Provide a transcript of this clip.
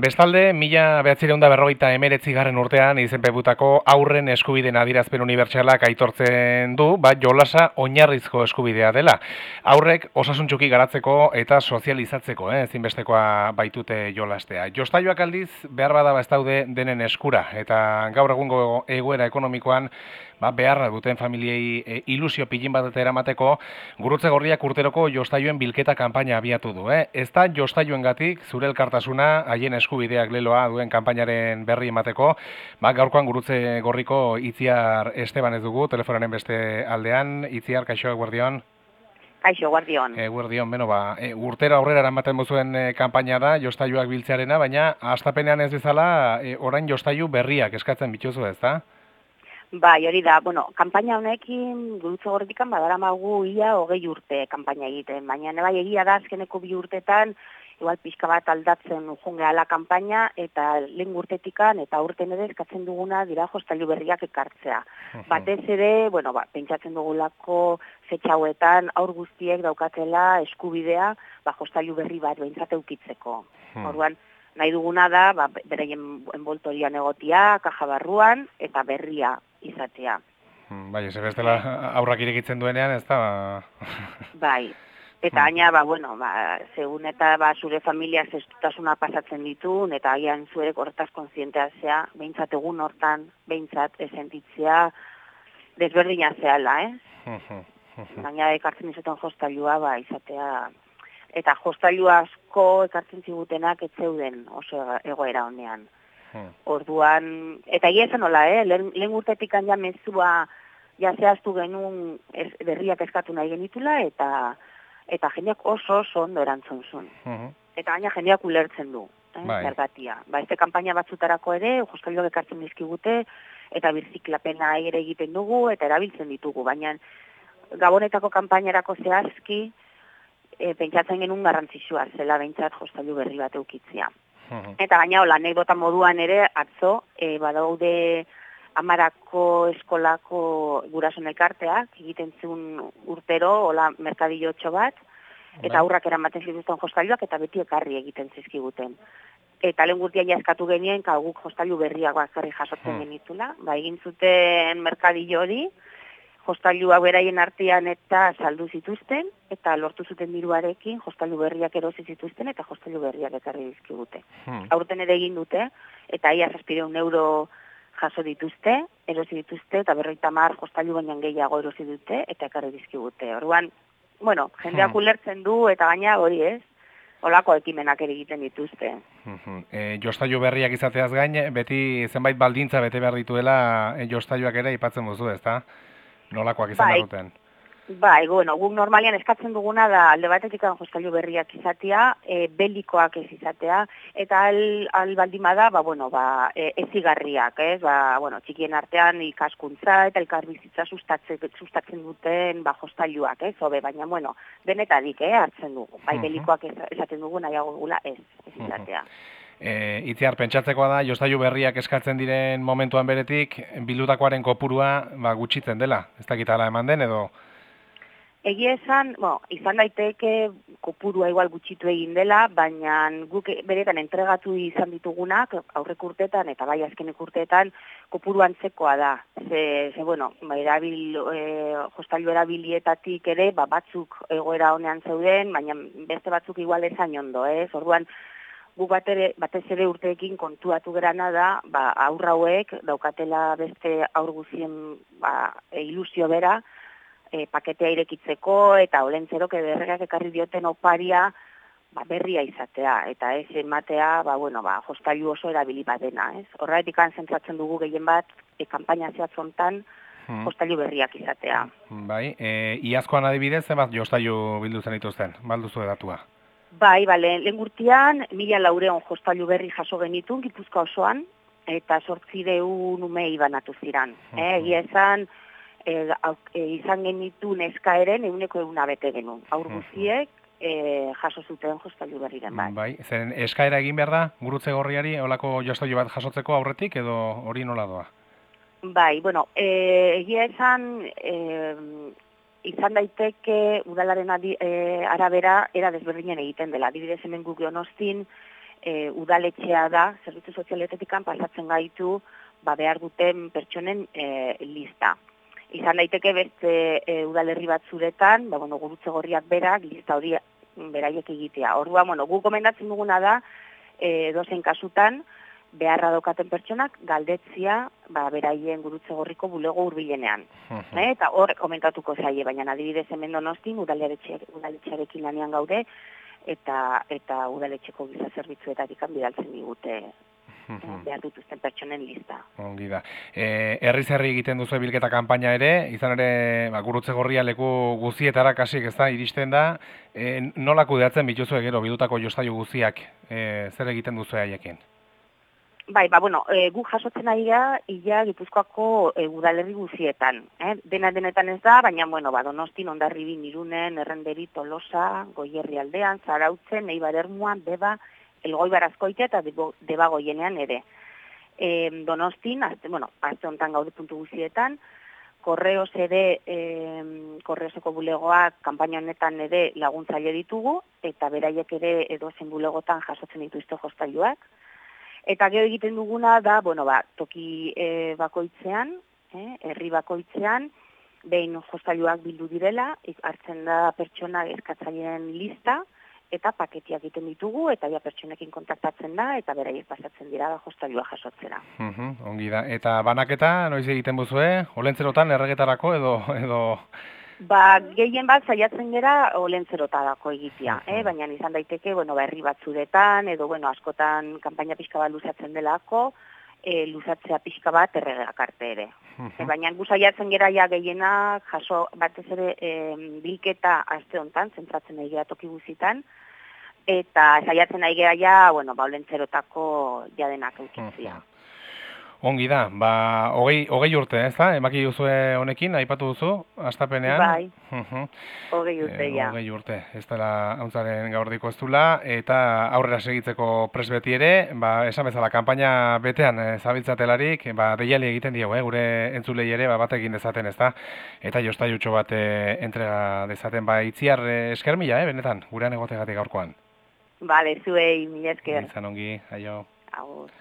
Bestalde, mila behatzireunda berrogeita emeretzi garren urtean izenpebutako aurren eskubideen adirazpen unibertsalak aitortzen du, bat jolasa oinarrizko eskubidea dela. Aurrek osasuntxuki garatzeko eta sozializatzeko, eh, ezinbestekoa baitute jolastea. Jostaioak aldiz, behar badaba ez daude denen eskura, eta gaur egungo egoera ekonomikoan, ba, beharra duten familiei e, ilusio pilin bat eramateko, gurutze gorriak urteroko jostaioen bilketa kanpaina abiatu du. Eh? Ez da jostaioen gatik, zure elkartasuna, haien eskubideak leloa duen kanpainaren berri emateko, ba, gaurkoan gurutze gorriko itziar Esteban ez dugu, telefonaren beste aldean, itziar, kaixo, guardion? Kaixo, guardion. E, guardion, beno, ba, e, urtera aurrera eramaten bozuen e, kanpaina da, jostaioak biltzearena, baina astapenean ez bezala, e, orain jostaiu berriak eskatzen bituzu ez da? Bai, hori da, bueno, kanpaina honekin gurutze gorretikan badara magu ia hogei urte kanpaina egiten, baina bai egia da azkeneko bi urtetan, igual pixka bat aldatzen ujunge ala kanpaina, eta lehen urtetikan eta urten ere eskatzen duguna dira jostailu berriak ekartzea. Batez ere, bueno, ba, pentsatzen dugulako fetxauetan aur guztiek daukatela eskubidea, ba, jostailu berri bat behintzat eukitzeko. Orduan, nahi duguna da, ba, beraien envoltorian egotia, kaja barruan, eta berria izatea. Bai, ez bestela aurrak irekitzen duenean, ez da? bai, eta gaina, hmm. ba, bueno, ba, segun eta ba, zure familia zestutasuna pasatzen ditun, eta agian zuerek horretaz konzientea zea, behintzat egun hortan, behintzat esentitzea, desberdina zehala, eh? Gaina ekartzen izaten jostailua, ba, izatea, eta jostailua asko ekartzen zigutenak ez zeuden oso egoera honean. Hmm. Orduan, eta egia esan nola, eh? lehen, lehen urtetik ja mezua ja zehaztu genuen berriak eskatu nahi genitula, eta eta jendeak oso oso ondo erantzun zuen. Hmm. Eta gaina jendeak ulertzen du, eh? Bai. Zergatia. Ba, este kampaina batzutarako ere, jostalioak ekartzen dizkigute, eta birziklapena ere egiten dugu, eta erabiltzen ditugu, baina gabonetako kampainarako zehazki, e, pentsatzen genuen garrantzitsua zela behintzat jostailu berri bat eukitzia. Eta gaina hola, anekdota moduan ere, atzo, e, badaude amarako eskolako gurason elkarteak, egiten zuen urtero, hola, merkadillo bat, eta bai. aurrak eramaten zituzten jostailuak, eta beti ekarri egiten zizkiguten. Eta lehen gurtia jaskatu genien, guk jostailu berriak bakarri jasotzen hmm. genitula, ba, egin zuten merkadillo hori, jostailu beraien artean eta saldu zituzten, eta lortu zuten diruarekin jostailu berriak erosi zituzten, eta jostailu berriak ekarri dizkigute. Hmm. Aurten ere egin dute, eta ia un euro jaso dituzte, erosi dituzte, eta berroita mar jostailu baina gehiago erosi dute, eta ekarri dizkigute. Orduan, bueno, jendeak hmm. ulertzen du, eta baina hori ez, olako ekimenak ere egiten dituzte. Hmm. E, jostailu berriak izateaz gain, beti zenbait baldintza bete behar dituela e, jostailuak ere ipatzen buzu, ez da? nolakoak izan bai. duten. Bai, bueno, guk normalian eskatzen duguna da alde batetik jostailu berriak izatea, e, belikoak ez izatea, eta al, al baldima da, ba, bueno, ba, e, ezigarriak, ez, ba, bueno, txikien artean ikaskuntza eta elkarbizitza sustatzen, sustatzen duten ba, jostailuak, ez, hobe, baina, bueno, benetadik, eh, hartzen dugu, bai, belikoak esaten dugu nahiago gula ez, ez izatea. E, itziar, pentsatzekoa da, jostailu berriak eskatzen diren momentuan beretik, bildutakoaren kopurua ba, gutxitzen dela, ez dakitala eman den edo? Egia esan, bo, izan daiteke kopurua igual gutxitu egin dela, baina guk beretan entregatu izan ditugunak, aurrek urtetan eta bai azkenek urtetan, kopuru antzekoa da. Ze, ze bueno, ba, erabil, e, jostailu erabilietatik ere, ba, batzuk egoera honean zeuden, baina beste batzuk igual ezan ondo, ez? Orduan, gu batez ere urteekin kontuatu gerana da, ba, aurrauek daukatela beste aur guzien ba, e, ilusio bera, e, paketea irekitzeko eta olentzerok ederregak ekarri dioten oparia ba, berria izatea, eta ez ematea, ba, bueno, ba, jostailu oso erabili badena, ez? Horretik zentratzen dugu gehien bat, e, kampaina zehatzontan, hmm. jostailu berriak izatea. Bai, e, iazkoan adibidez, zenbat jostailu bildu zen ituzten, balduzu edatua? Bai, bale, lehen gurtian, mila laureon jostailu berri jaso genitun, gipuzka osoan, eta sortzideun umei banatu ziran. Uh -huh. eh, esan, e, izan genitun eskaeren eguneko eguna bete genuen. Aur guziek, e, jaso zuten jostailu berriren bai. Bai, zen eskaera egin behar da, gurutze gorriari, olako jostailu bat jasotzeko aurretik, edo hori nola doa? Bai, bueno, e, egia esan, e, izan daiteke udalaren adi, e, arabera era desberdinen egiten dela. Adibidez hemen guk donostin e, udaletxea da, zerbitzu sozialetetik pasatzen gaitu, ba, behar duten pertsonen e, lista. Izan daiteke beste e, udalerri batzuretan, ba, bueno, gurutze gorriak berak, lista hori beraiek egitea. Orduan, bueno, gu komendatzen duguna da, e, dozen kasutan, beharra daukaten pertsonak galdetzia ba, beraien gurutze gorriko bulego hurbilenean. Eh, eta hor komentatuko zaie, baina adibidez hemen donostin udaletxearekin lanean gaude eta eta udaletxeko giza zerbitzuetatik bidaltzen digute eh, behar dituzten pertsonen lista. Ongi da. E, herri zerri egiten duzu bilketa kanpaina ere, izan ere ba, gurutze gorria leku guzietara kasik ez da, iristen da, e, nola kudeatzen bituzu egero bidutako jostailu guziak, e, zer egiten duzu haiekin? Bai, ba, bueno, e, gu jasotzen ari da, ia Gipuzkoako e, udalerri guzietan. Eh? Dena denetan ez da, baina, bueno, ba, donostin, ondarribi, nirunen, errenderi, tolosa, goierri aldean, zarautzen, eibar ermuan, beba, elgoi barazkoite eta deba goienean ere. E, donostin, azte, bueno, azte ontan gaude puntu guzietan, korreos ere, e, korreoseko bulegoak, kampaina honetan ere laguntzaile ditugu, eta beraiek ere edozen bulegotan jasotzen dituzte jostailuak. Eta gero egiten duguna da, bueno, ba, toki e, bakoitzean, eh, herri bakoitzean, behin jostailuak bildu direla, hartzen da pertsona eskatzaileen lista, eta paketia egiten ditugu, eta ja pertsonekin kontaktatzen da, eta beraiek pasatzen dira da jostailua jasotzera. Uh ongi da. Eta banaketa, noiz egiten buzue? Olentzerotan, erregetarako edo... edo... Ba, gehien bat saiatzen gera olentzerotadako egitea, eh? baina izan daiteke, bueno, ba, herri batzuretan, edo, bueno, askotan kanpaina pixka bat luzatzen delako, e, luzatzea pixka bat erregeak arte ere. E, baina gu saiatzen gera ja gehienak, jaso batez ere e, bilketa aste hontan, zentratzen nahi toki guzitan, eta saiatzen nahi gera ja, bueno, ba, olentzerotako jadenak eukitzia. Ongi da, ba, hogei, hogei urte, ez da? Emaki duzue honekin, aipatu duzu, astapenean? Bai, hogei urte, e, Hogei urte, ez dela hauntzaren gaur diko ez eta aurrera segitzeko presbeti ere, ba, esan bezala, kanpaina betean e, zabiltzatelarik, ba, deiali egiten dio, eh, gure entzulei ere, ba, batekin dezaten, ez da? Eta jostai utxo bat e, entrega dezaten, ba, itziar e, eskermila, eh, benetan, gurean egotegatik gaurkoan. Bale, zuei, mila esker. Izan ongi, aio. Agur.